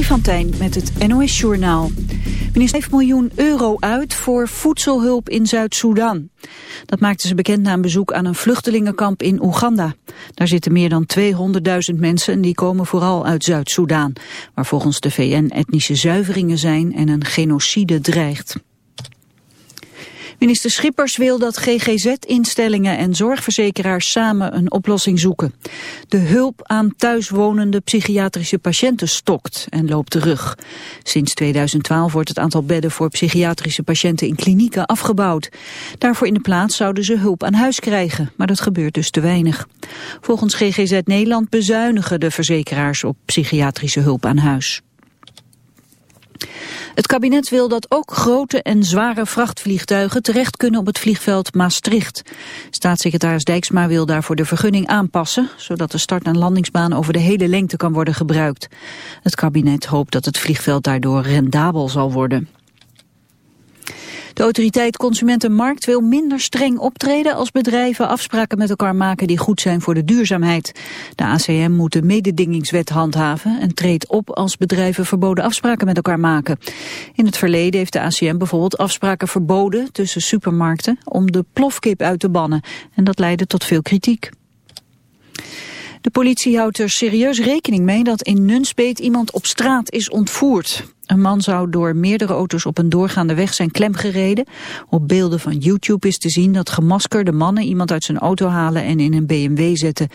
Van Tijn met het NOS-journaal. Minister 5 miljoen euro uit voor voedselhulp in Zuid-Soedan. Dat maakte ze bekend na een bezoek aan een vluchtelingenkamp in Oeganda. Daar zitten meer dan 200.000 mensen en die komen vooral uit Zuid-Soedan... waar volgens de VN etnische zuiveringen zijn en een genocide dreigt. Minister Schippers wil dat GGZ-instellingen en zorgverzekeraars samen een oplossing zoeken. De hulp aan thuiswonende psychiatrische patiënten stokt en loopt terug. Sinds 2012 wordt het aantal bedden voor psychiatrische patiënten in klinieken afgebouwd. Daarvoor in de plaats zouden ze hulp aan huis krijgen, maar dat gebeurt dus te weinig. Volgens GGZ Nederland bezuinigen de verzekeraars op psychiatrische hulp aan huis. Het kabinet wil dat ook grote en zware vrachtvliegtuigen terecht kunnen op het vliegveld Maastricht. Staatssecretaris Dijksma wil daarvoor de vergunning aanpassen, zodat de start- en landingsbaan over de hele lengte kan worden gebruikt. Het kabinet hoopt dat het vliegveld daardoor rendabel zal worden. De autoriteit Consumentenmarkt wil minder streng optreden als bedrijven afspraken met elkaar maken die goed zijn voor de duurzaamheid. De ACM moet de mededingingswet handhaven en treedt op als bedrijven verboden afspraken met elkaar maken. In het verleden heeft de ACM bijvoorbeeld afspraken verboden tussen supermarkten om de plofkip uit te bannen en dat leidde tot veel kritiek. De politie houdt er serieus rekening mee dat in Nunspeet iemand op straat is ontvoerd. Een man zou door meerdere auto's op een doorgaande weg zijn klemgereden. Op beelden van YouTube is te zien dat gemaskerde mannen iemand uit zijn auto halen en in een BMW zetten.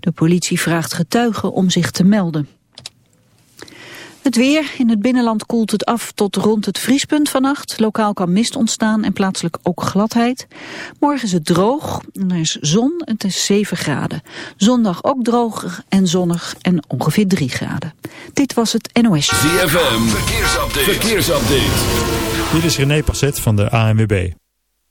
De politie vraagt getuigen om zich te melden. Het weer. In het binnenland koelt het af tot rond het vriespunt vannacht. Lokaal kan mist ontstaan en plaatselijk ook gladheid. Morgen is het droog. Er is zon. Het is 7 graden. Zondag ook droog en zonnig en ongeveer 3 graden. Dit was het NOS. ZFM. Verkeersupdate. Verkeersupdate. Dit is René Passet van de ANWB.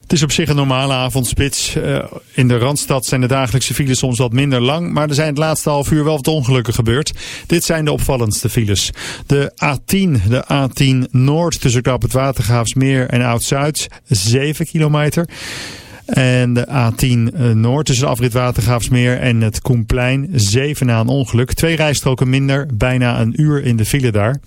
Het is op zich een normale avondspits. Uh, in de Randstad zijn de dagelijkse files soms wat minder lang, maar er zijn het laatste half uur wel wat ongelukken gebeurd. Dit zijn de opvallendste files. De A10, de A10 Noord tussen Kap het Watergraafsmeer en Oud-Zuid, 7 kilometer. En de A10 Noord tussen afrit Watergraafsmeer en het Koenplein, 7 na een ongeluk. Twee rijstroken minder, bijna een uur in de file daar.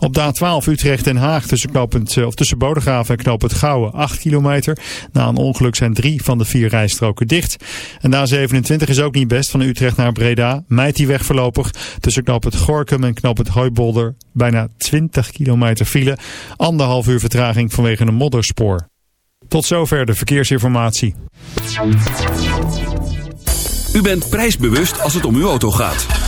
Op de A12 Utrecht-Den Haag tussen, knooppunt, of tussen Bodegraven en knooppunt Gouwen 8 kilometer. Na een ongeluk zijn drie van de vier rijstroken dicht. En de A27 is ook niet best van Utrecht naar Breda. Mijt die weg voorlopig tussen knooppunt Gorkum en knooppunt Hooibolder. Bijna 20 kilometer file. Anderhalf uur vertraging vanwege een modderspoor. Tot zover de verkeersinformatie. U bent prijsbewust als het om uw auto gaat.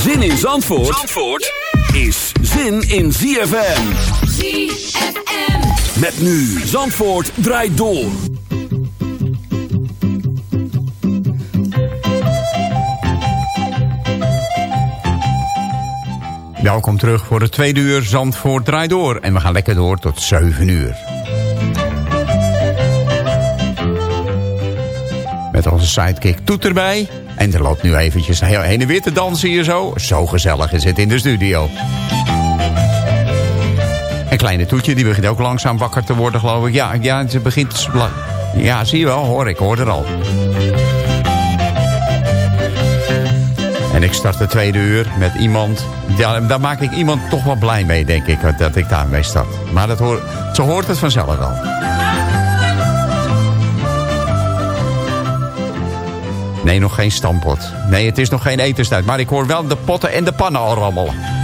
Zin in Zandvoort, Zandvoort is zin in ZFM. ZFM. Met nu Zandvoort draait door. Welkom terug voor het tweede uur Zandvoort draai door. En we gaan lekker door tot 7 uur. Met onze sidekick Toet erbij. En er loopt nu eventjes heen en weer te dansen hier zo. Zo gezellig is het in de studio. En kleine Toetje, die begint ook langzaam wakker te worden, geloof ik. Ja, ja ze begint Ja, zie je wel, hoor, ik hoor er al. En ik start het tweede uur met iemand... Ja, daar maak ik iemand toch wel blij mee, denk ik, dat ik daarmee start. Maar dat hoor, zo hoort het vanzelf wel. Nee, nog geen stampot. Nee, het is nog geen etenstijd. Maar ik hoor wel de potten en de pannen al rammelen.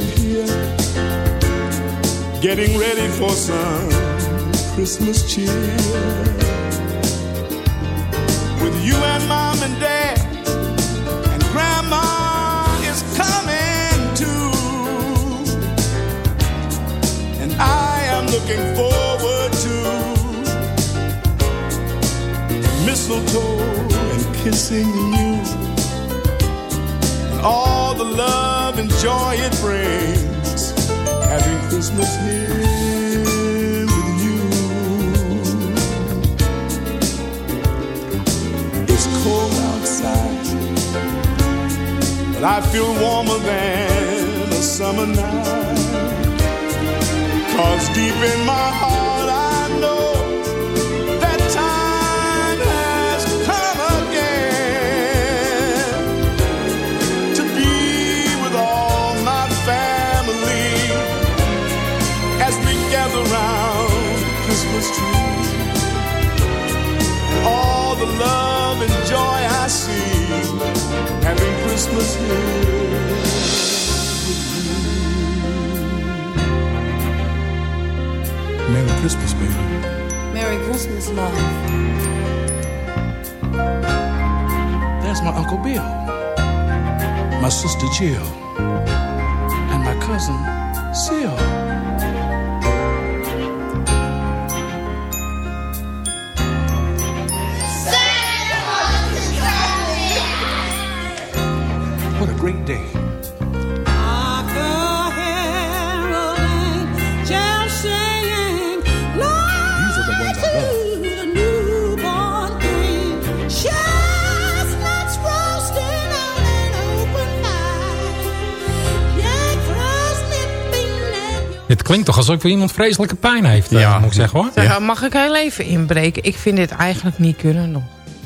Here, getting ready for some Christmas cheer. With you and mom and dad, and grandma is coming too. And I am looking forward to mistletoe and kissing you and all the love and joy it brings having Christmas here with you. It's cold outside, but I feel warmer than a summer night. Cause deep in my heart having Christmas here. Merry Christmas, baby. Merry Christmas, love. There's my Uncle Bill, my sister Jill, great day. These are the ones I love. Het klinkt toch alsof iemand vreselijke pijn heeft, eh, Ja. moet ik zeggen hoor. Zeg, Mag ik heel even inbreken? Ik vind dit eigenlijk niet kunnen nog.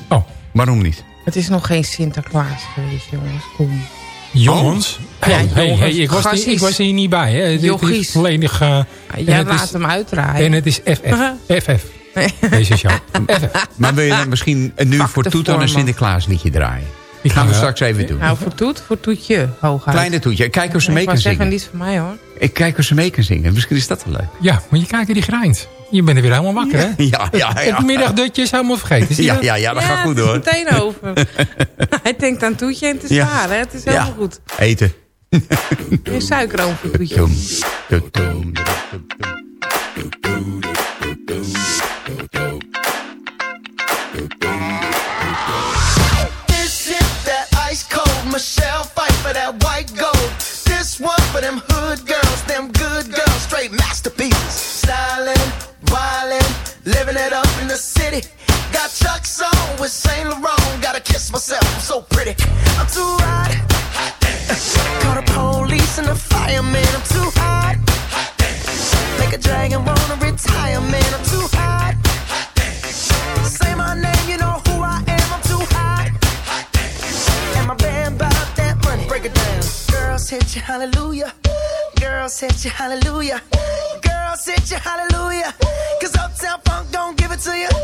Oh, Waarom niet? Het is nog geen Sinterklaas geweest, jongens. Kom. Jongens. Ja, Oh, hey, jongens, hey, ik, was niet, ik was hier niet bij. Hè. Dit is Jochies. volledig... eh, en Jij het laat is- hem uitdraaien. En het is FF. FF. Deze show. FF. Maar wil je dan misschien nu Pak voor Toet een. Sinterklaas liedje draaien? Ik Gaan we straks even doen. Nou, voor toet, voor toetje, hooguit. Kleine Toetje. Kijk of ze ik mee kan zeggen, zingen. niet voor mij hoor. Ik kijk of ze mee kan zingen. Misschien is dat wel leuk. Ja, maar je kijkt die grijnt. Je bent er weer helemaal wakker, hè? Ja, ja, Het ja. middagdutje is helemaal vergeten. Zie je Ja, dat? ja, ja, dat gaat goed het hoor. is meteen over. Hij denkt aan toetje en het is Ja. waar, hè? Het is Ja. helemaal goed. Eten. Geen suikeroom voor toetje. This hit that ice cold Michelle fight for that white gold. This one for them hood girls, them good girls, straight masterpieces. Stylin', city. Got Chuck's on with Saint Laurent. Gotta kiss myself, I'm so pretty. I'm too hot. hot Call the police and the fireman. I'm too hot. hot Make a dragon wanna retire, man. I'm too hot. hot Say my name, you know who I am. I'm too hot. And my band bought that money. Break it down. Girls hit you, hallelujah. Girls hit you, hallelujah. Girls hit you, hallelujah. It to you.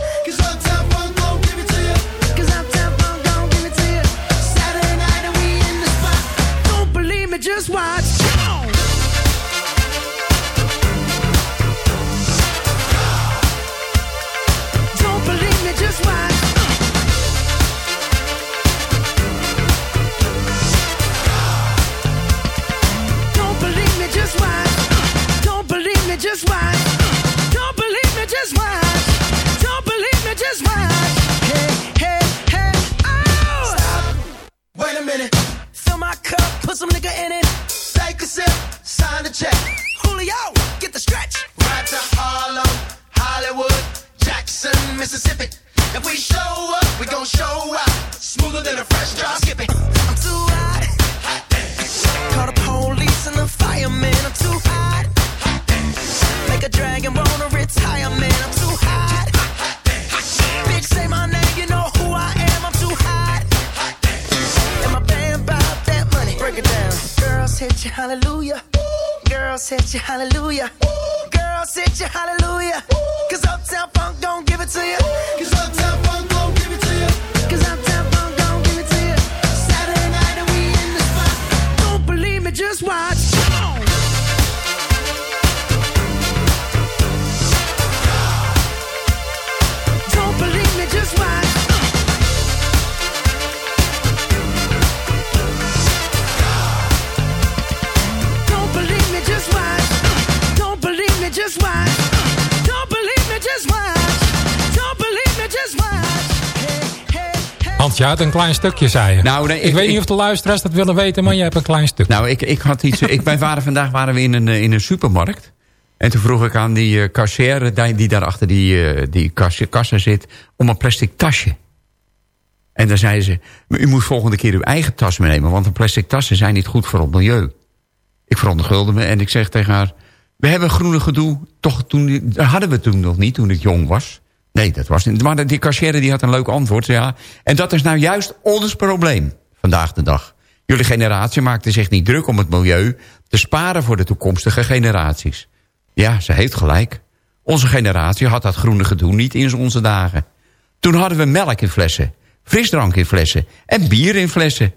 Een klein stukje, zei je. Nou, nee, ik, ik- weet ik- niet of de luisteraars dat willen weten, maar je hebt een klein stuk. Nou, ik, ik had iets. ik, wij waren vandaag waren we in een, eh, in een supermarkt. En toen vroeg ik aan die uh, cashier die, die daar achter die, eh, die kas- kassa zit... om een plastic tasje. En dan zei ze... "Maar U moet volgende keer uw eigen tas meenemen... want een plastic tassen zijn niet goed voor het milieu. Ik veronderschulde me en ik zeg tegen haar... we hebben groene gedoe, toch toen, dat hadden we toen nog niet toen ik jong was. Nee, dat was niet. Maar die cashier die had een leuk antwoord. Ja. En dat is nou juist ons probleem vandaag de dag. Jullie generatie maakte zich niet druk om het milieu... te sparen voor de toekomstige generaties. Ja, ze heeft gelijk. Onze generatie had dat groene gedoe niet in onze dagen. Toen hadden we melk in flessen, frisdrank in flessen en bier in flessen.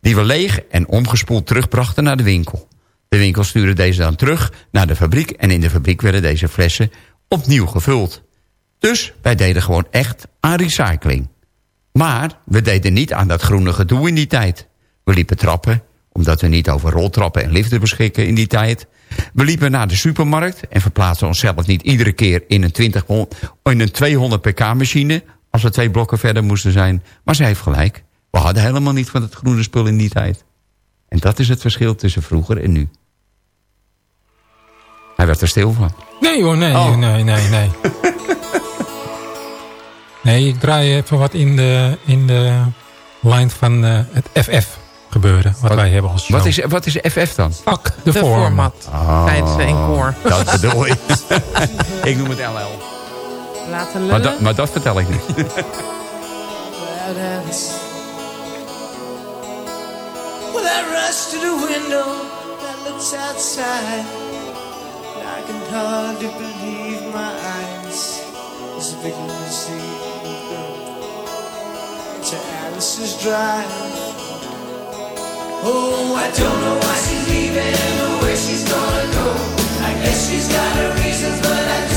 Die we leeg en omgespoeld terugbrachten naar de winkel. De winkel stuurde deze dan terug naar de fabriek... en in de fabriek werden deze flessen opnieuw gevuld. Dus wij deden gewoon echt aan recycling. Maar we deden niet aan dat groene gedoe in die tijd. We liepen trappen, omdat we niet over roltrappen en liften beschikken in die tijd. We liepen naar de supermarkt en verplaatsten onszelf niet iedere keer in een, 20, hon- in een 200 pk machine... als we twee blokken verder moesten zijn. Maar zij heeft gelijk. We hadden helemaal niet van het groene spul in die tijd. En dat is het verschil tussen vroeger en nu. Hij werd er stil van. Nee hoor, nee, Oh. nee, nee, nee. nee, ik draai even wat in de, in de lijn van eh, het FF gebeuren. Wat, Wat- wij hebben als show. Wat is, wat is FF dan? Fuck de, De format. format. Tijdens de encore. Dat bedoel ik. ik noem het LL. Laten Maar, lullen. dat- maar dat vertel ik niet. Well, I rush to the window that looks outside. I can hardly believe my eyes. There's a big limousine to Alice's drive. Oh, I don't know why she's leaving or where she's gonna go. I guess she's got her reasons, but I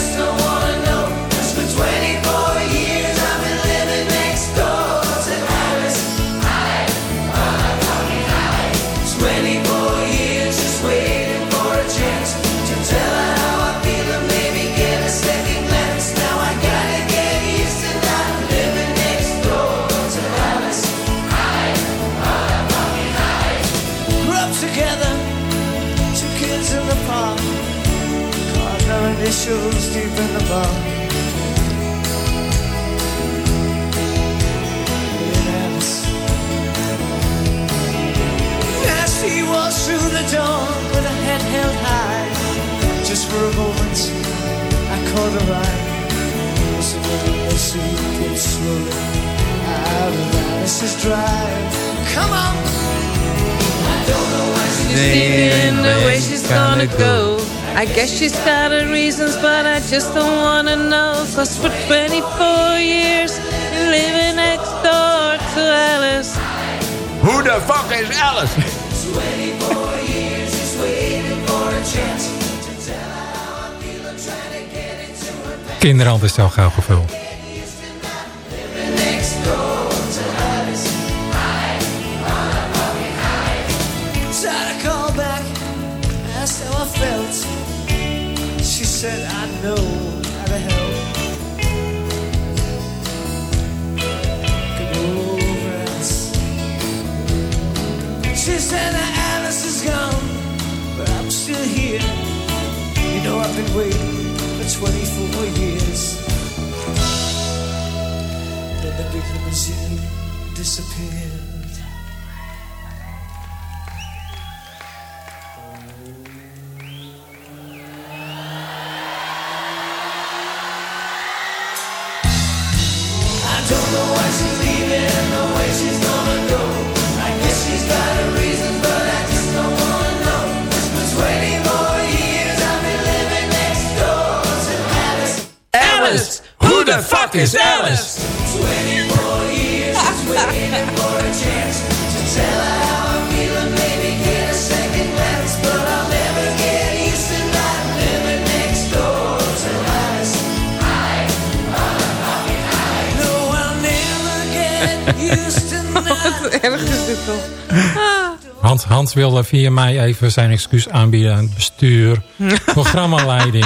walks door with her head held high, just for a moment, I caught her eye. As the little slowly out of Alice's drive. Come on! I don't know why she's Leaving the way she's gonna go. I guess she's got her reasons, but I just don't wanna know. Cause for 24 years, you're living next door to Alice. Who the fuck is Alice? 24 years just waiting for a chance to tell her how I feel. I'm trying to get into her Kinderhand is zo gauw gevuld. Said that Alice is gone, but I'm still here. You know I've been waiting for 24 years. Then the big limousine disappeared. Get used to not Erg is dit toch? Hans, Hans wilde via mij even zijn excuus aanbieden aan het bestuur. Programmaleiding.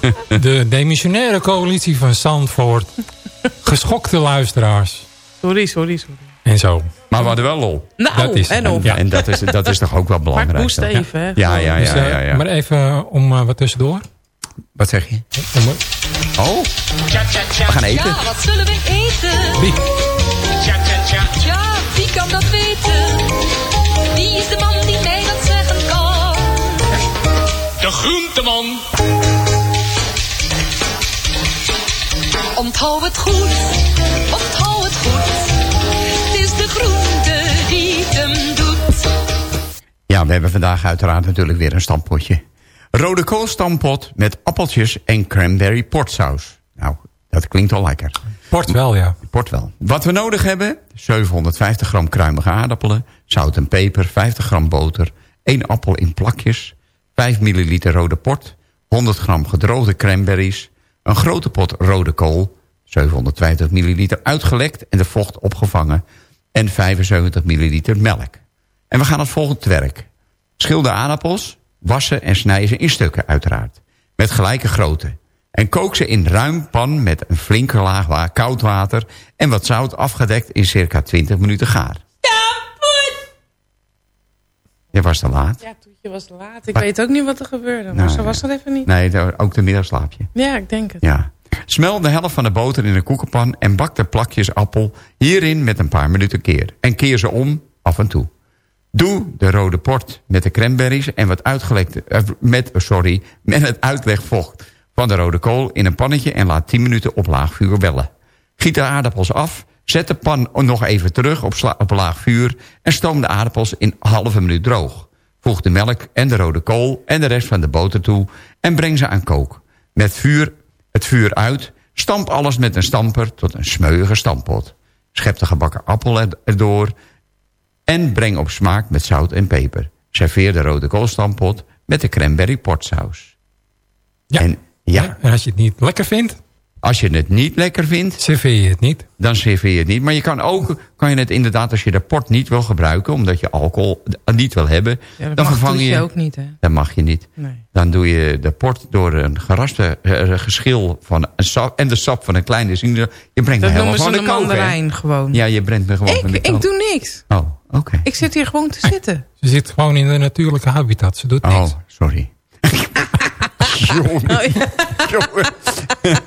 De demissionaire coalitie van Zandvoort. Geschokte luisteraars. Sorry, sorry, sorry. En zo. Maar we hadden wel lol. Nou, Dat is- en of. Ja, en dat is, dat is toch ook wel Maar belangrijk. moest toch? even, hè. Ja, ja, Dus, ja, eh, ja, ja. Maar even om eh, wat tussendoor. Wat zeg je? Om, Oh, we gaan eten. Ja, wat zullen we eten? wie? Ja, wie kan dat weten? Wie is de man die mij dat zeggen kan? De groenteman. Onthoud het goed, onthoud het goed. Het is de groente die het hem doet. Ja, we hebben vandaag uiteraard natuurlijk weer een stampotje. Rode koolstampot met appeltjes en cranberry portsaus. Nou, dat klinkt al lekker. Port wel, ja. Port wel. Wat we nodig hebben, 750 gram kruimige aardappelen, zout en peper, 50 gram boter, 1 appel in plakjes, 5 milliliter rode port, 100 gram gedroogde cranberries, een grote pot rode kool, 750 milliliter uitgelekt en de vocht opgevangen en 75 milliliter melk. En we gaan volgt te werk. Schil de aardappels, wassen en snij ze in stukken uiteraard. Met gelijke grootte. En kook ze in ruim pan met een flinke laag koud water... en wat zout afgedekt in circa 20 minuten gaar. Je was te laat. Ja, Toetje was laat. Ik Maar- weet ook niet wat er gebeurde. Maar Nou, zo was dat even niet. Nee, ook de middagslaapje. Ja, ik denk het. Ja. Smel de helft van de boter in een koekenpan en bak de plakjes appel hierin met een paar minuten keer. En keer ze om af en toe. Doe de rode port met de cranberries en wat uitgelekte, eh, met, sorry, met het uitlegvocht van de rode kool in een pannetje en laat 10 minuten op laag vuur wellen. Giet de aardappels af, zet de pan nog even terug op, sla- op laag vuur en stoom de aardappels in een halve minuut droog. Voeg de melk en de rode kool en de rest van de boter toe en breng ze aan kook. Met vuur, het vuur uit, stamp alles met een stamper tot een smeuïge stampot. Schep de gebakken appel er- erdoor en breng op smaak met zout en peper. Serveer de rode koolstampot met de cranberry portsaus. Ja. En ja, En als je het niet lekker vindt, als je het niet lekker vindt, serveer je het niet. dan serveer je het niet. Maar je kan ook, kan je het inderdaad, als je de port niet wil gebruiken... omdat je alcohol niet wil hebben, Ja, dat dan mag vervang Toetje je... ook niet, hè? Dat mag je niet. Nee. Dan doe je de port door een geraste eh, geschil van een sap, en de sap van een kleine zingel. Je brengt Dat me helemaal van de een kook, hè? mandarijn gewoon. Ja, je brengt me gewoon van de Ik, kook. ik doe niks. Oh, oké. Ik zit hier gewoon te zitten. Ze zit gewoon in de natuurlijke habitat. Ze doet Oh, niks. sorry. Jongen, Oh, ja. jongen.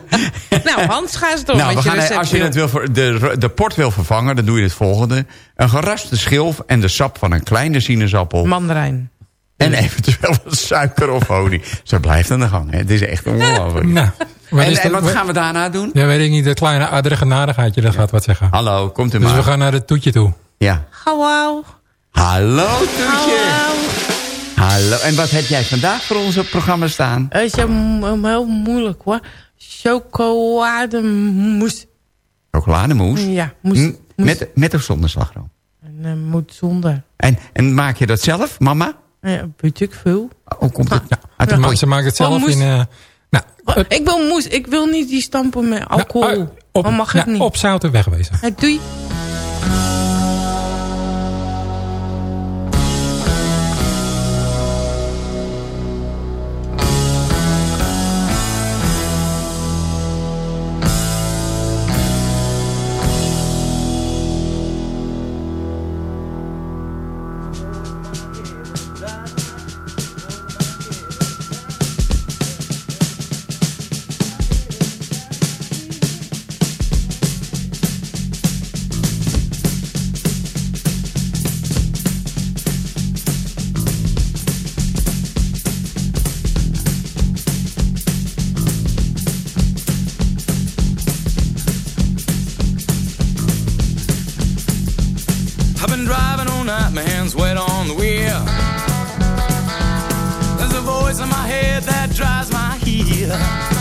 Nou, Hans, ga eens door Nou, met je gaan, recept. als je het wil, de, de port wil vervangen, dan doe je het volgende. Een geraste schilf en de sap van een kleine sinaasappel. Mandarijn. en eventueel wat suiker of olie. Zo blijft aan de gang. Hè. Het is echt ongelooflijk. Nou, wat En, is en dat- wat gaan we daarna doen? Ja, weet ik niet. De kleine aardige nadigheidje, dat gaat wat zeggen. Hallo, komt u Dus maar. we gaan naar het toetje toe. Ja. Hallo. Hallo, Toetje. Hallo. Hallo. En wat heb jij vandaag voor ons op programma staan? Het is hem- heel moeilijk hoor. Chocolademousse. Chocolademousse. Ja, moes. Hm, moes. Met, met of zonder slagroom? En eh, moet zonder. En, en maak je dat zelf, mama? Ja, weet ik veel. Hoe komt het? Ja, Uit de ze maken het zelf Oh, moest- in... eh, nou, Oh, ik wil moes. Ik wil niet die stampen met alcohol. nou, eh, op, mag nou, ik niet. Op zouten wegwezen. Hey, doei. Heel.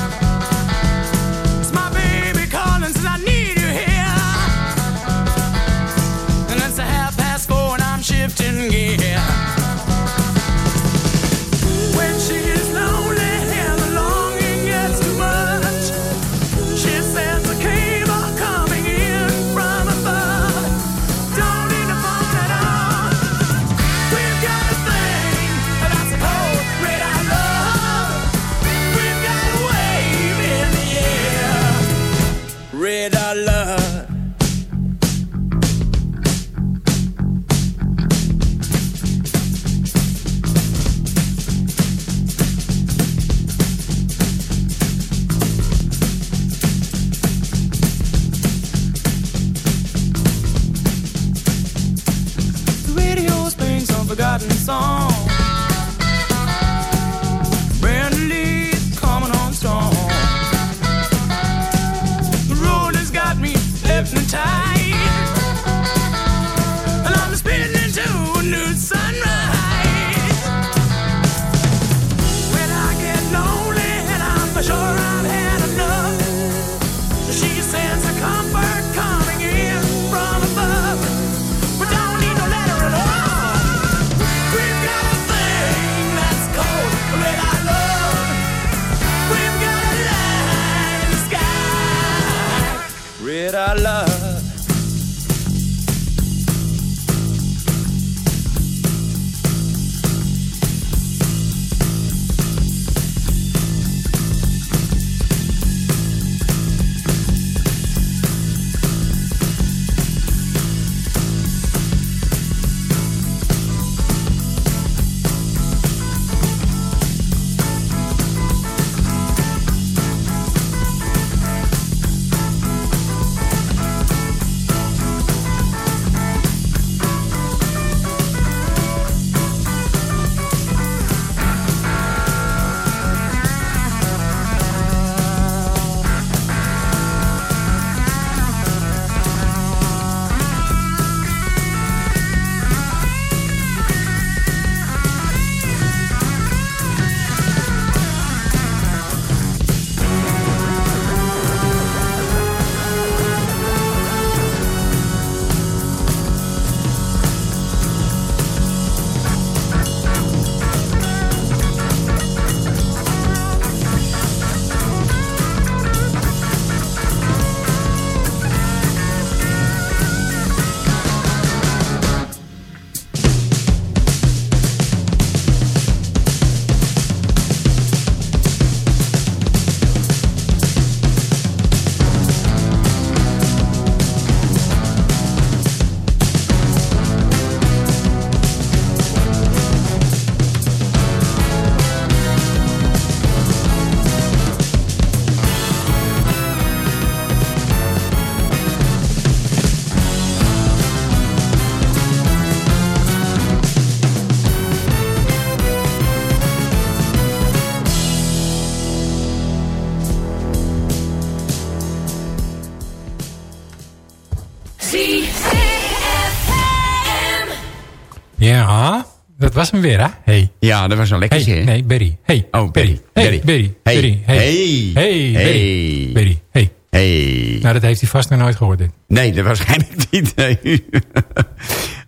Was hem weer, hè? Hey. Ja, dat was een lekker Hey, nee, Berry. Hey, Oh, Berry. Hey, Berry. Berry. Hey. Berry. Hey. Hey. Hey, Berry. Hey. Berry. Hey. Hey. Nou, dat heeft hij vast nog nooit gehoord. dit. Nee, dat waarschijnlijk niet. Nee.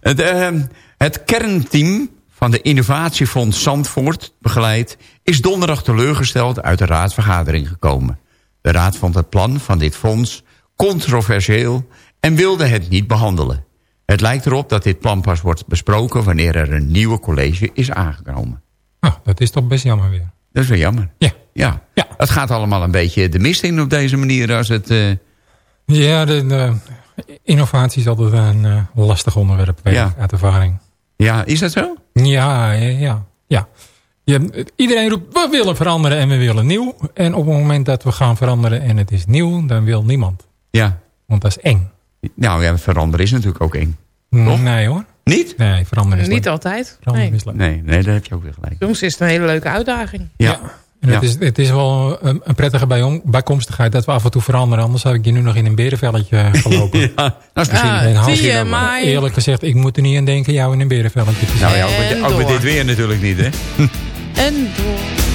het, ehm, het kernteam van de Innovatiefonds Zandvoort, begeleid... is donderdag teleurgesteld uit de raadsvergadering gekomen. De raad vond het plan van dit fonds controversieel... en wilde het niet behandelen. Het lijkt erop dat dit plan pas wordt besproken... wanneer er een nieuwe college is aangenomen. Ah, dat is toch best jammer weer. Dat is wel jammer. Ja. Ja. Het gaat allemaal een beetje de mist in op deze manier... als het... eh, Ja, de, de innovatie is altijd een eh, lastig onderwerp, Ja. uit ervaring. Ja, is dat zo? Ja, ja, ja. ja. Je, iedereen roept, we willen veranderen en we willen nieuw. En op het moment dat we gaan veranderen en het is nieuw, dan wil niemand. Ja. Want dat is eng. Nou ja, veranderen is natuurlijk ook eng. Toch? Nee hoor. Niet? Nee, veranderen is Niet leuk. altijd. Veranderen Nee. is leuk. Nee, nee, daar heb je ook weer gelijk. Soms is het een hele leuke uitdaging. Ja. En het, is, het is wel een, een prettige bijkomstigheid dat we af en toe veranderen. Anders had ik je nu nog in een berenvelletje gelopen. Ja, dat is misschien... Ja, En Hans, zie je, nou, maar... Eerlijk gezegd, ik moet er niet aan denken jou in een berenvelletje te zien. Nou ja, ook met, ook dit weer natuurlijk niet, hè? En door.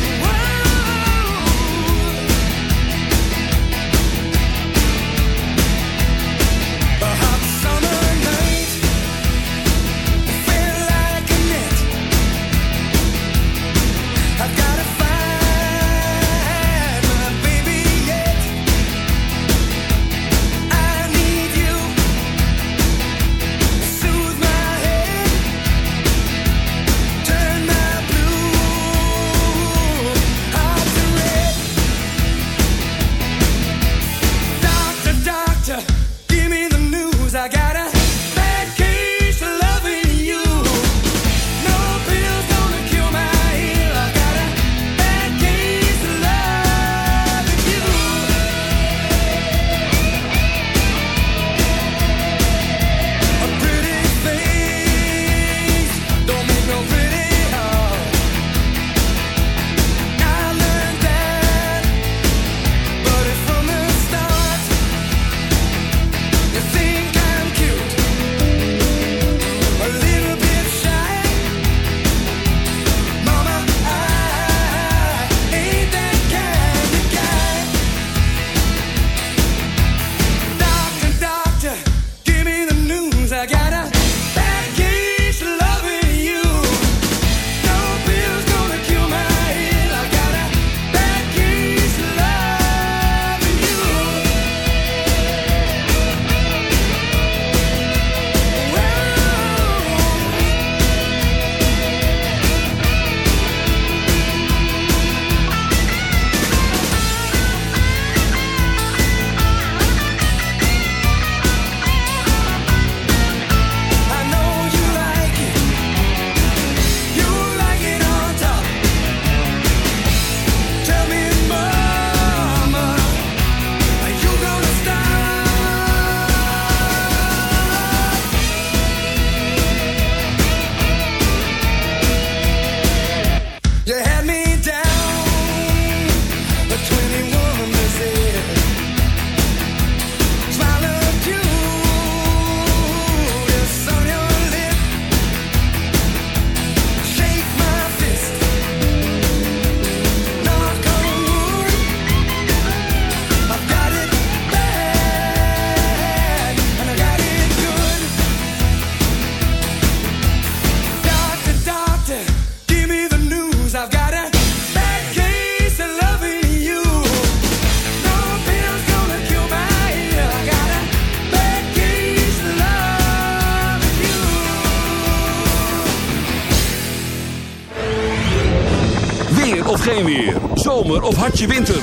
Of hartje winter.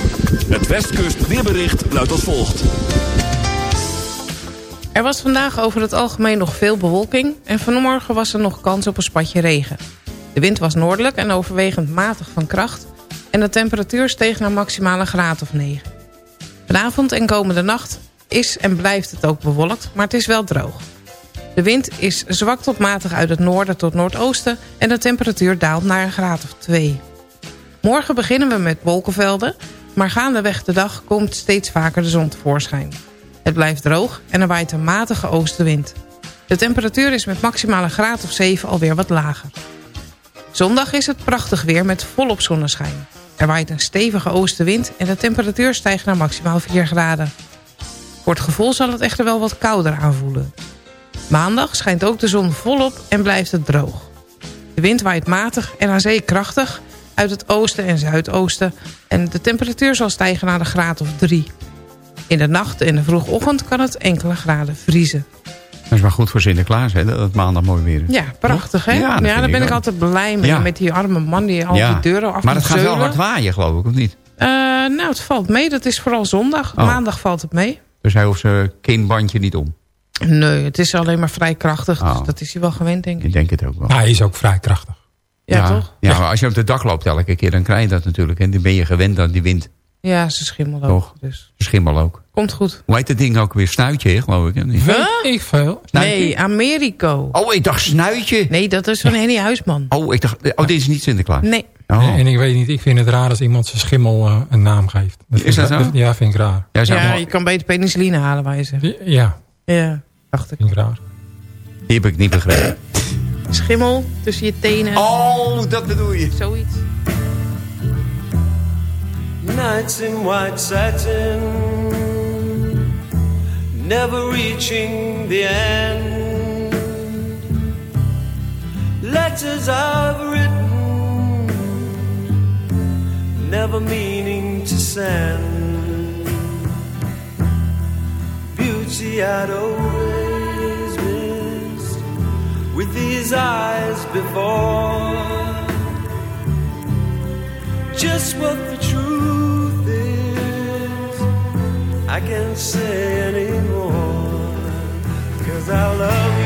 Het Westkust weerbericht luidt als volgt. Er was vandaag over het algemeen nog veel bewolking... en vanmorgen was er nog kans op een spatje regen. De wind was noordelijk en overwegend matig van kracht... en de temperatuur steeg naar maximale graad of 9. Vanavond en komende nacht is en blijft het ook bewolkt, maar het is wel droog. De wind is zwak tot matig uit het noorden tot noordoosten... en de temperatuur daalt naar een graad of 2. Morgen beginnen we met wolkenvelden... maar gaandeweg de dag komt steeds vaker de zon tevoorschijn. Het blijft droog en er waait een matige oostenwind. De temperatuur is met maximale graad of 7 alweer wat lager. Zondag is het prachtig weer met volop zonneschijn. Er waait een stevige oostenwind en de temperatuur stijgt naar maximaal 4 graden. Voor het gevoel zal het echter wel wat kouder aanvoelen. Maandag schijnt ook de zon volop en blijft het droog. De wind waait matig en aan zee krachtig uit het oosten en zuidoosten... en de temperatuur zal stijgen naar de graad of 3. In de nacht en de vroege ochtend kan het enkele graden vriezen. Dat is maar goed voor Sinterklaas, hè, dat het maandag mooi weer is. Ja, prachtig hè? Ja, daar ben ik ook. altijd blij mee. Ja. Met die arme man die al Ja. die deuren af Maar het gaat wel hard waaien, geloof ik, of niet? Eh, nou, het valt mee. Dat is vooral zondag. Oh. Maandag valt het mee. Dus hij hoeft zijn kinbandje niet om. Nee, het is alleen maar vrij krachtig. Oh. Dus dat is hij wel gewend, denk ik. Ik denk het ook wel. Hij is ook vrij krachtig. Ja, toch? Ja, maar als je op de dak loopt elke keer, dan krijg je dat natuurlijk. En dan ben je gewend aan die wind. Ja, ze schimmel ook. Toch? Dus. Schimmel ook. Komt goed. Hoe heet dat ding ook weer? Snuitje, geloof ik. hè? Weet ik veel. Snuitje? Nee, Americo. Oh, ik dacht snuitje. Nee, dat is van Henny Huisman. Oh, ik dacht... Oh, dit is niet Sinterklaas. Nee. Oh. En ik weet niet, ik vind het raar als iemand zijn schimmel eh, een naam geeft. Dat Is dat ik- zo? Ja, vind ik raar. Ja, maar- je kan beter penicilline halen, waar je zegt. Ja, Ja, dacht ik. vind ik raar. Die heb ik niet begrepen. Schimmel tussen je tenen. Oh, dat bedoel je. Zoiets. Nights in white satin, never reaching the end. Letters I've written, never meaning to send. Beauty I'd always with these eyes before just what the truth is. I can't say anymore, cause I love you.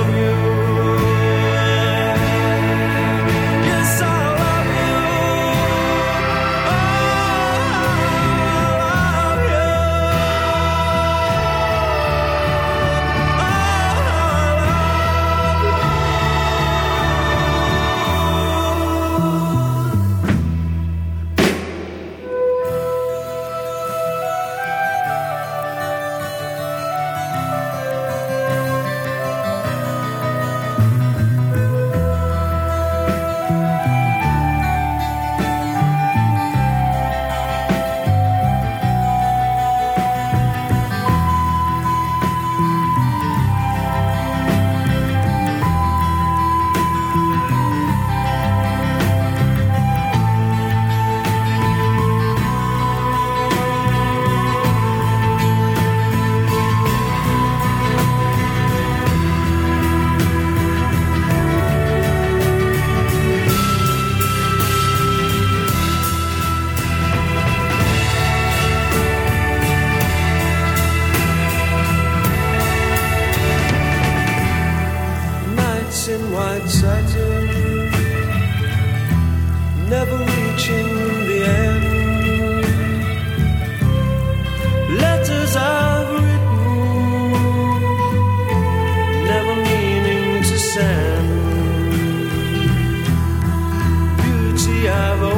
have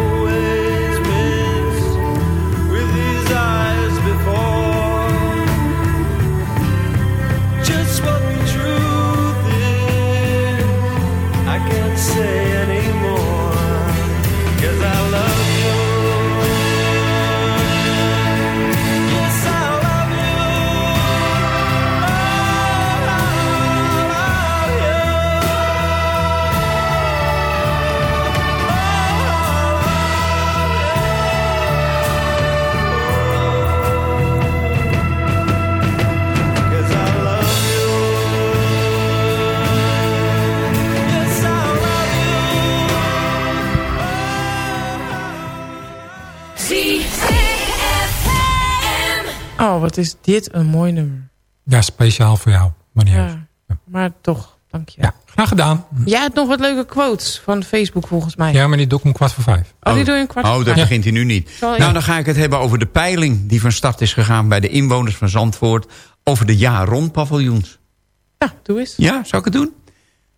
wat is dit een mooi nummer. Ja, speciaal voor jou. Meneer. Ja. Ja, maar toch, dank je. Graag gedaan. Jij had nog wat leuke quotes van Facebook volgens mij. Ja, maar die doe ik om kwart voor vijf. Oh, die doe je een kwart Oh, voor dat vijf. begint hij nu niet. Nou, dan ga ik het hebben over de peiling die van start is gegaan... bij de inwoners van Zandvoort over de jaar-rond paviljoens. Ja, doe eens. Ja, zou ik het doen?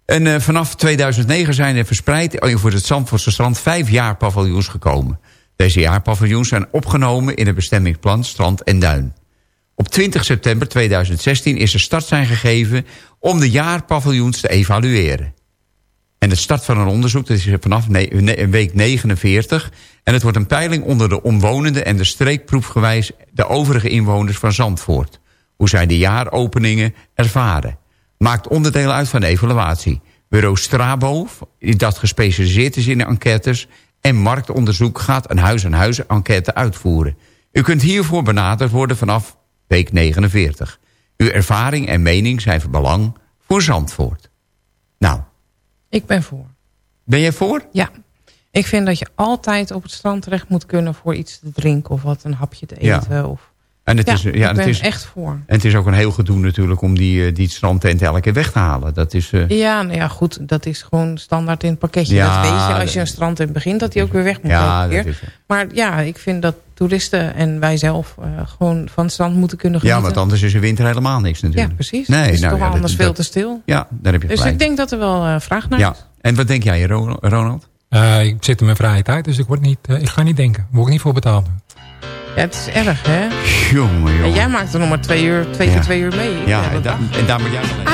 En eh, vanaf 2009 zijn er verspreid over het Zandvoortse strand vijf jaarpaviljoens gekomen. Deze jaarpaviljoens zijn opgenomen in het bestemmingsplan Strand en Duin. Op 20 september 2016 is er start zijn gegeven om de jaarpaviljoens te evalueren. En het start van een onderzoek dat is vanaf week 49. En het wordt een peiling onder de omwonenden en de streekproefgewijs de overige inwoners van Zandvoort. Hoe zij de jaaropeningen ervaren. Maakt onderdeel uit van de evaluatie. Bureau Strabo, dat gespecialiseerd is in enquêtes... en marktonderzoek gaat een huis-aan-huis enquête uitvoeren. U kunt hiervoor benaderd worden vanaf week 49. Uw ervaring en mening zijn van belang voor Zandvoort. Nou, Ik ben voor. ben jij voor? Ja. Ik vind dat je altijd op het strand terecht moet kunnen voor iets te drinken of wat, een hapje te Ja. eten. Of... En het Ja, is, ja, ik het is, echt voor. En het is ook een heel gedoe natuurlijk om die, eh, die strandtent elke keer weg te halen. Dat is, eh, Ja, nou ja, goed. Dat is gewoon standaard in het pakketje. Ja, dat weet je als je een strand in begint, dat hij ook weer weg moet Ja, keer. is. Maar ja, ik vind dat toeristen en wij zelf eh, gewoon van het strand moeten kunnen ja, genieten. want anders is er winter helemaal niks natuurlijk. Ja, precies. Nee, het is nou toch ja, anders dat- veel te stil. Ja, daar heb je Dus gelijk. ik denk dat er wel vraag naar ja. is. En wat denk jij, Ro- Ronald? Eh, ik zit in mijn vrije tijd, dus ik, word niet, eh, ik ga niet denken. Word ik niet voor betaald. Ja, het is erg, hè? Jongen, En jongen. jij maakt er nog maar twee, uur, twee Ja. keer twee uur mee. Ja, en, en daar moet jij wel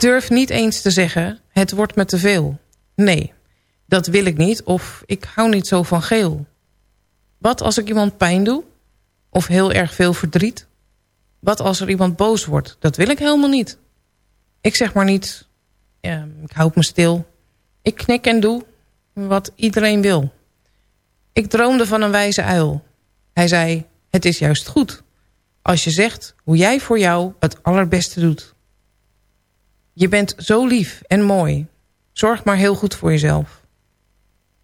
Durf niet eens te zeggen, het wordt me te veel. Nee, dat wil ik niet of ik hou niet zo van geel. Wat als ik iemand pijn doe? Of heel erg veel verdriet? Wat als er iemand boos wordt? Dat wil ik helemaal niet. Ik zeg maar niet, ik houd me stil. Ik knik en doe wat iedereen wil. Ik droomde van een wijze uil. Hij zei, het is juist goed. Als je zegt hoe jij voor jou het allerbeste doet. Je bent zo lief en mooi. Zorg maar heel goed voor jezelf.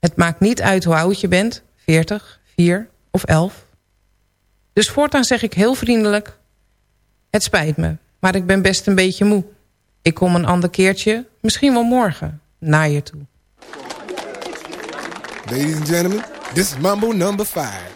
Het maakt niet uit hoe oud je bent, 40, 4 of 11. Dus voortaan zeg ik heel vriendelijk... Het spijt me, maar ik ben best een beetje moe. Ik kom een ander keertje, misschien wel morgen, naar je toe. Ladies and gentlemen, this is Mambo number 5.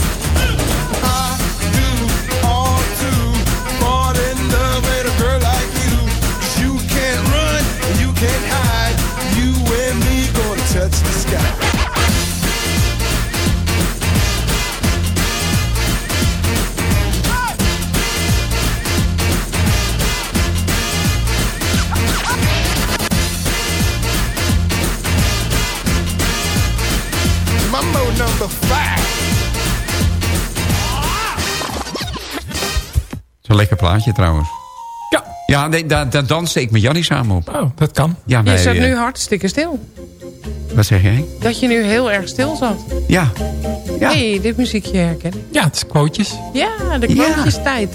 Number five. Zo'n lekker plaatje trouwens. Ja. Ja, nee, daar, daar danste ik met Jannie samen op. Oh, dat kan. Ja, Je zat eh, nu hartstikke stil. Wat zeg jij? Dat je nu heel erg stil zat. Ja. Hé, hey, dit muziekje herken ik. Ja, het is quotejes. Ja, de klokjestijd.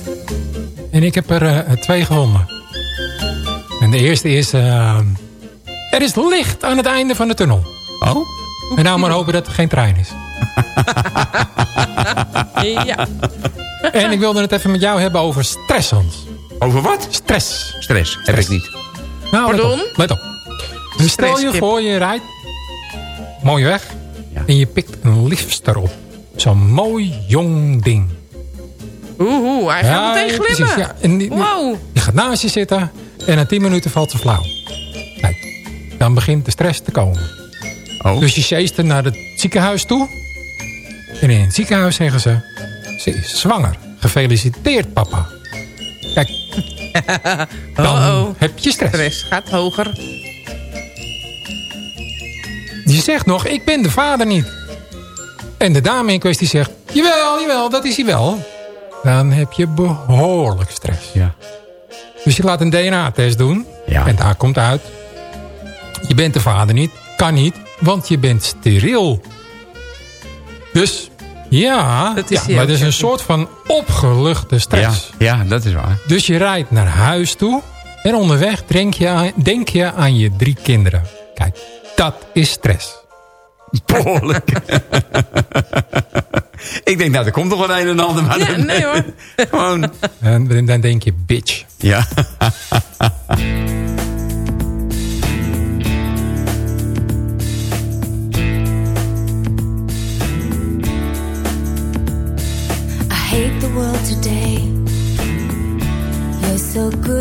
En ik heb er eh, twee gevonden. En de eerste is... eh, er is licht aan het einde van de tunnel. Oh? En nou maar hopen dat er geen trein is. ja. En ik wilde het even met jou hebben over stress, Hans. Over wat? Stress. Stress, heb ik niet. Nou, let Pardon? op. Let op. Dus stel je voor, je rijdt mooi weg. En je pikt een liefster op. Zo'n mooi jong ding. Oeh, oeh, hij gaat meteen glimmen. precies, ja. En die, Wow. die gaat naast je zitten en na 10 minuten valt ze flauw. Kijk, dan begint de stress te komen. Oh. Dus je sjeest er naar het ziekenhuis toe. En in het ziekenhuis zeggen ze... Ze is zwanger. Gefeliciteerd, papa. Kijk, dan Uh-oh. heb je stress. Stress gaat hoger. Die zegt nog, ik ben de vader niet. En de dame in kwestie zegt... Jawel, jawel, dat is hij wel. Dan heb je behoorlijk stress. Ja. Dus je laat een DNA-test doen. Ja. En daar komt uit... Je bent de vader niet. Kan niet, want je bent steriel. Dus Ja, Dat is ja hij maar het is een soort van opgeluchte stress. ja, dat is waar. Dus je rijdt naar huis toe en onderweg denk je, aan, denk je aan je drie kinderen. Kijk, dat is stress. Behoorlijk. ik denk, nou, er komt nog wel een en ander. Maar Ja, nee hoor. Gewoon, En dan denk je, bitch. ja.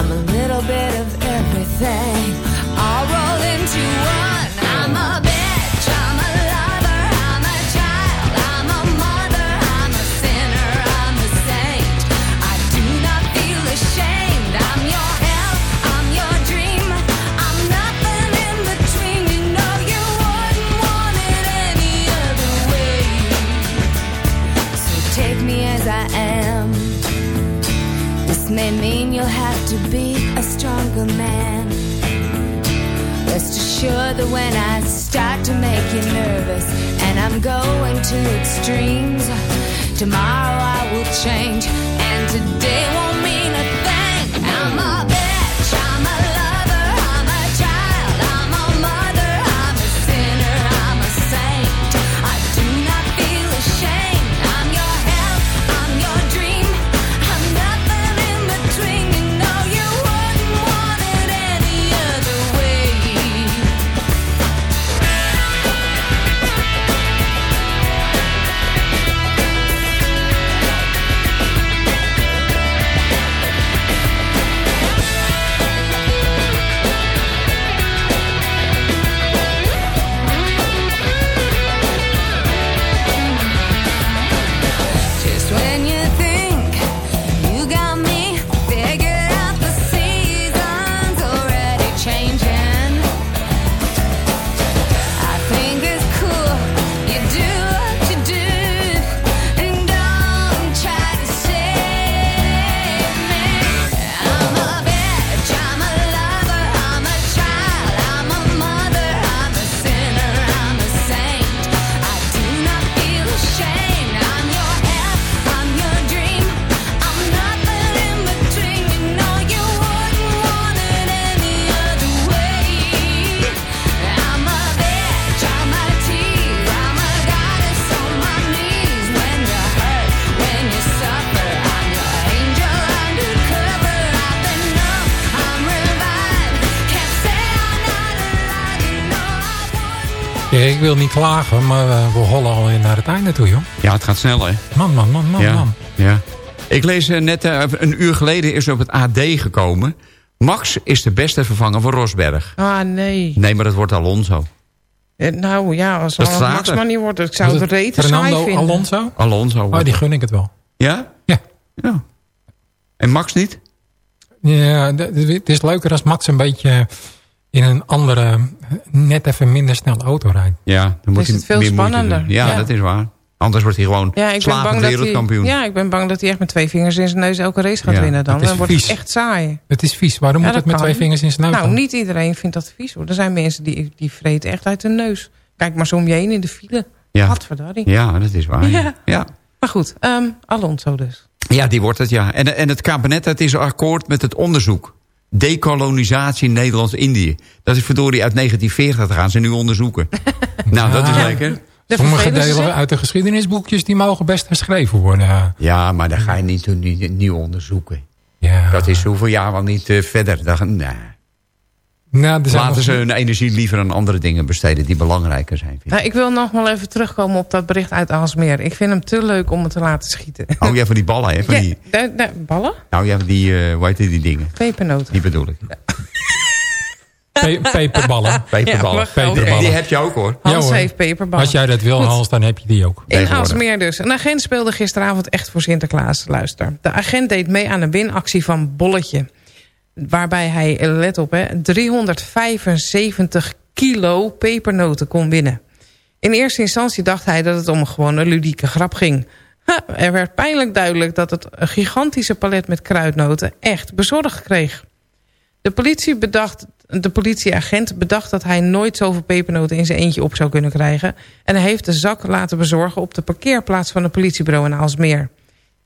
I'm a little bit of everything. All rolled into one. I'm a bitch. I'm a lover. I'm a child. I'm a mother. I'm a sinner. I'm a saint. I do not feel ashamed. I'm your hell. I'm your dream. I'm nothing in between. You know you wouldn't want it any other way. So take me as I am. This may mean you'll have to be a stronger man. Rest assured that when I start to make you nervous and I'm going to extremes, tomorrow I will change and today won't mean ik wil niet klagen, maar eh, we hollen alweer naar het einde toe, joh. ja, het gaat snel, hè? Man, man, man, man, ja. man. ja. Ik lees eh, net, eh, een uur geleden is er op het AD gekomen... Max is de beste vervanger van Rosberg. Ah, nee. Nee, maar dat wordt Alonso. Eh, Nou ja, als Dat Max er. maar niet wordt, ik zou het het rete saai Fernando vinden. Alonso? Alonso. Oh, die gun ik het wel. Ja? Ja. Ja. En Max niet? Ja, het is leuker als Max een beetje in een andere, net even minder snelle auto rijdt. Ja, dan moet Is hij het veel spannender. Ja, Ja. dat is waar. Anders wordt hij gewoon Ja, ik ben, bang dat hij, wereldkampioen. ja, ik ben bang dat hij echt met twee vingers in zijn neus elke race gaat Ja, winnen dan. Dan wordt het echt saai. Het is vies. Waarom Ja, moet dat het met kan. twee vingers in zijn neus Nou, dan? niet iedereen vindt dat vies hoor. Er zijn mensen die, die vreten echt uit hun neus. Kijk maar zo om je heen in de file. Ja. Gadverdarrie. Ja, dat is waar. Ja. ja. Maar goed, ehm, Alonso dus. Ja, die wordt het, ja. En, en het kabinet het is akkoord met het onderzoek. Dekolonisatie in Nederlands-Indië. Dat is verdorie uit 1940, dat gaan ze nu onderzoeken. nou, dat is lekker. De Sommige delen uit de geschiedenisboekjes die mogen best herschreven worden. Ja, maar dan ga je niet, niet nieuw onderzoeken. Ja. Dat is hoeveel jaar wel niet eh, verder. Dan, nee. Nou, er zijn Laten nog- ze hun energie liever aan andere dingen besteden die belangrijker zijn. vind ik. Nou, ik wil nog wel even terugkomen op dat bericht uit Aalsmeer. Ik vind hem te leuk om het te laten schieten. Oh ja, van die ballen, hè? Van Ja, die, de- de- ballen? nou ja, die, eh hoe heet die dingen? Pepernoten. Die bedoel ik. Pe- peperballen. Peperballen. Ja. Die heb je ook hoor. Hans hoor. heeft peperballen. Als jij dat wil. Hans, dan heb je die ook. In. Aalsmeer dus. Een agent speelde gisteravond echt voor Sinterklaas. Luister. De agent deed mee aan een winactie van Bolletje. Waarbij hij, eh, let op hè, 375 kilo pepernoten kon winnen. In eerste instantie dacht hij dat het om een gewone ludieke grap ging. Er werd pijnlijk duidelijk dat het een gigantische palet met kruidnoten echt bezorgd kreeg. De, politie bedacht, de politieagent bedacht dat hij nooit zoveel pepernoten in zijn eentje op zou kunnen krijgen. En hij heeft de zak laten bezorgen op de parkeerplaats van het politiebureau in Aalsmeer.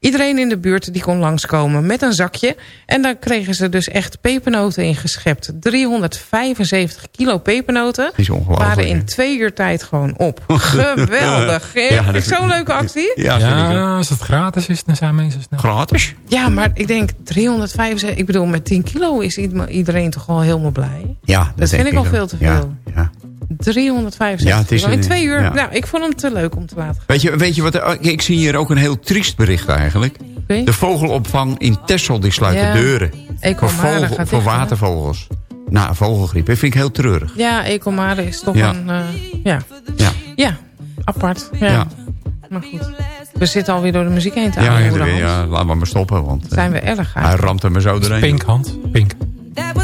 Iedereen in de buurt die kon langskomen met een zakje. En daar kregen ze dus echt pepernoten in geschept. 375 kilo pepernoten is waren in twee uur tijd gewoon op. Geweldig. Ja, Ja, dat- Zo'n leuke actie. Ja. Ja, als het gratis is, dan zijn mensen snel. Gratis? Ja, maar ik denk 375... Ik bedoel, met 10 kilo is ieder- iedereen toch wel helemaal blij. Ja, Dat vind ik al veel te Ja, veel. ja. 375 Ja, het is kilo. In een- twee uur. ja. Nou, ik vond hem te leuk om te laten gaan. Weet je, weet je wat? er- Ik zie hier ook een heel triest bericht eigenlijk. De vogelopvang in Texel die sluit Ja. de deuren. Voor vogel, gaat voor watervogels. Nou, vogelgriep. Dat vind ik heel treurig. Ja, Ecomare is toch Ja. een... eh, ja. Ja. ja, apart. Ja. Ja. Maar goed. We zitten alweer door de muziek heen te Ja, ja, aanvoeren, ja, laat maar maar stoppen. Want, eh, Zijn we erg hij eigenlijk. ramt er me zo doorheen. Pink, Hans. Pink. That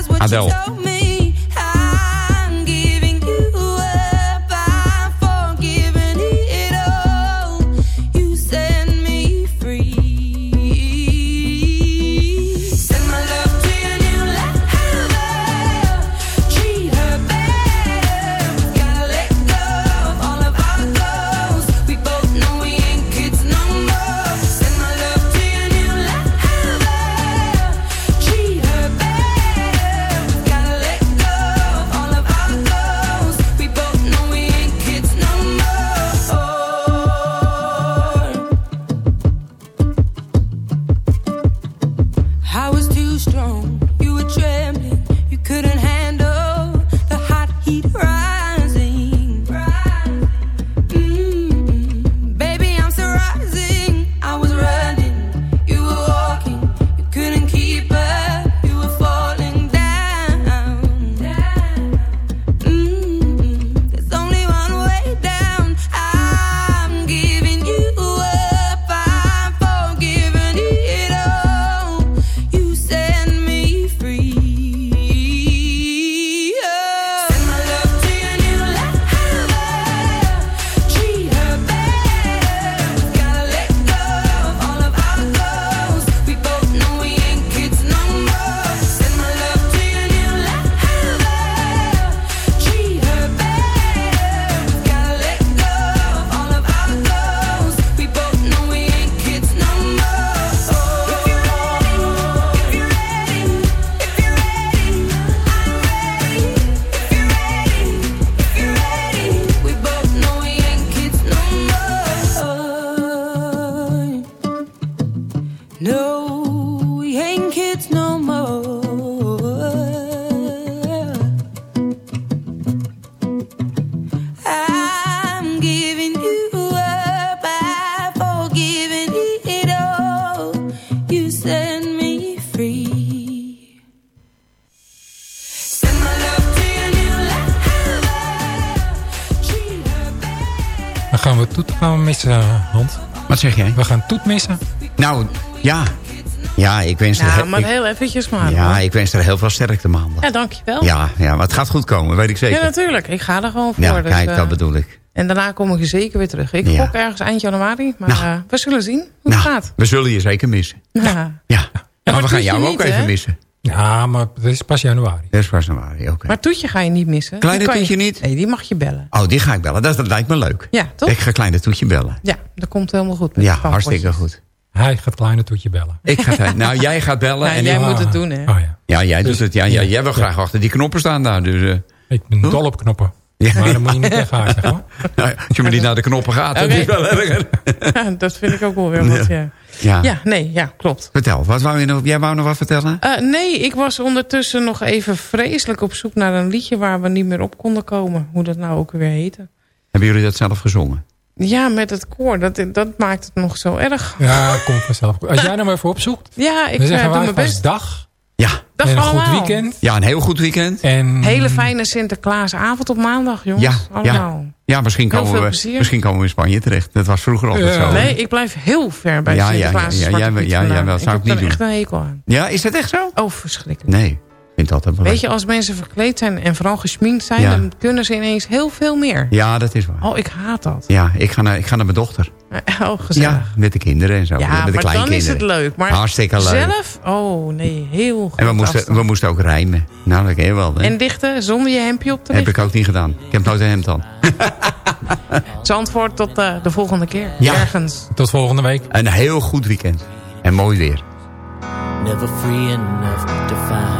missen, Hans. Wat zeg jij? We gaan toet missen. Nou, ja. Ja, ik wens er, Ja, he- maar ik- heel eventjes maar. ja, hoor. ik wens er heel veel sterkte maandag. Ja, dankjewel. Ja, ja, maar het gaat goed komen, weet ik zeker. Ja, natuurlijk. Ik ga er gewoon voor. Ja, dus, kijk, eh, dat bedoel ik. En daarna kom ik er zeker weer terug. Ik Ja. gok ergens eind januari. Maar Nou. eh, we zullen zien hoe Nou, het gaat. we zullen je zeker missen. Ja. Ja, maar, we maar gaan jou ook even missen. Ja, maar het is pas januari. Dat is pas januari, oké. Maar Toetje ga je niet missen. Kleine Die kan je- Toetje niet? Nee, die mag je bellen. Oh, die ga ik bellen. Dat, dat lijkt me leuk. Ja, toch? Ik ga kleine toetje bellen. Ja, dat komt helemaal goed. Met Ja, hartstikke goed. Hij gaat kleine toetje bellen. Ik ga, nou, jij gaat bellen. Ja, en jij ik- moet het doen, hè? Oh ja. Ja, jij Dus- doet het. Ja, ja, ja. jij wil graag achter die knoppen staan daar. Dus, eh, Ik ben dol op knoppen. Ja. Maar dan moet je niet weghaken, hoor. nou, als je maar niet naar de knoppen gaat, dat is wel. Ja, dat vind ik ook wel weer wat, ja. Ja. Ja, nee, ja, klopt. Vertel, wat wou je nog, jij wou nog wat vertellen? Eh, nee, ik was ondertussen nog even vreselijk op zoek naar een liedje... waar we niet meer op konden komen. Hoe dat nou ook weer heette. Hebben jullie dat zelf gezongen? Ja, met het koor. Dat, dat maakt het nog zo erg. Ja, komt vanzelf. Als jij nou maar even opzoekt. Ja, ik dan eh, zeggen doe wij mijn best. dag. Ja. Dag en een allemaal. goed weekend. Ja, een heel goed weekend. En Hele fijne Sinterklaasavond op maandag, jongens. Ja, ja. Allemaal. Ja, misschien komen, we, plezier. misschien komen we in Spanje terecht. Dat was vroeger altijd Ja. zo. Nee, ik blijf heel ver bij Ja, ja, Sinterklaas. ja, ja, ja, vandaan. jawel, zou ik heb niet er echt doen. een hekel aan. Ja, is dat echt zo? Oh, verschrikkelijk. Nee, ik vind dat Weet je, als mensen verkleed zijn en vooral gesminkt zijn... Ja. dan kunnen ze ineens heel veel meer. Ja, dat is waar. Oh, ik haat dat. Ja, ik ga naar, ik ga naar mijn dochter. Oh, gezellig. Ja, met de kinderen en zo. Ja, met de maar dan is het leuk. Maar Hartstikke leuk. zelf? Oh, nee, heel goed. En we moesten, we moesten ook rijmen. Nou, dat ken je wel. Hè? En dichten zonder je hempje op te Heb lichten? ik ook niet gedaan. Ik heb nooit een hemd aan. Zandvoort tot eh, de volgende keer. Ja. Ergens. tot volgende week. Een heel goed weekend. En mooi weer. never free enough to find.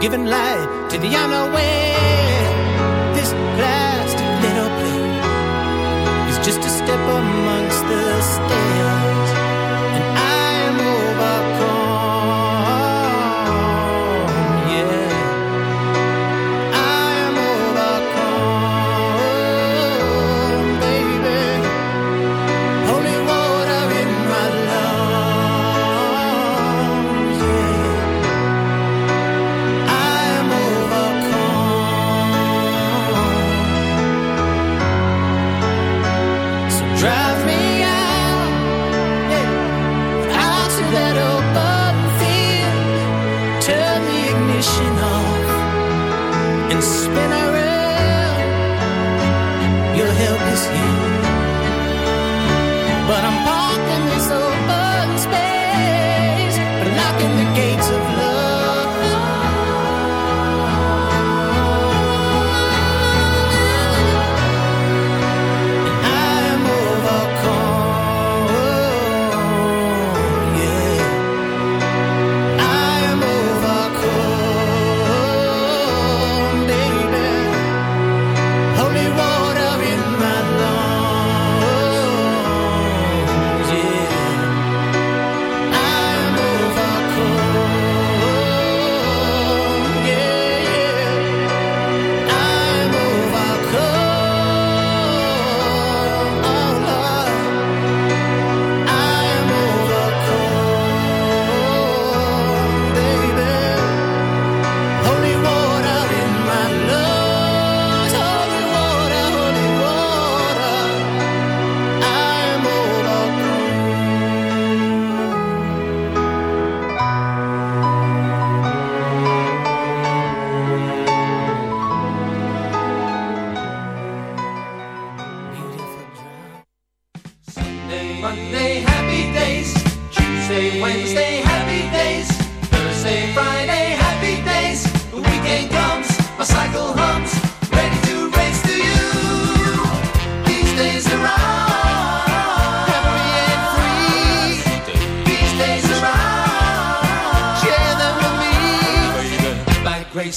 giving light to the unaware.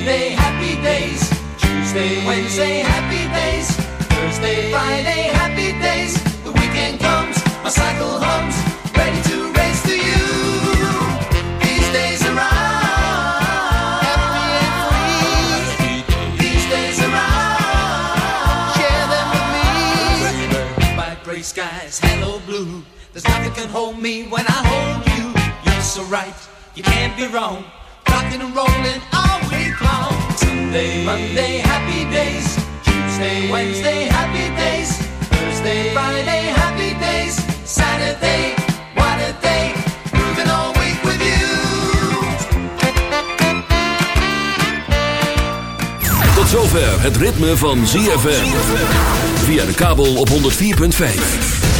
Monday, happy days. Tuesday, Wednesday, happy days. Thursday, Friday, happy days. The weekend comes, my cycle hums, ready to race to you. These days are. These days are share them with me. By gray skies, hello blue. There's nothing can hold me when I hold you. You're so right. You can't be wrong. Rocking and rolling all week long. Sunday, Monday, happy days. Tuesday, Wednesday, happy days. Thursday, Friday, happy days. Saturday, what a day. Moving all week with you. Tot zover het ritme van ZFM. Via de kabel op 104.5.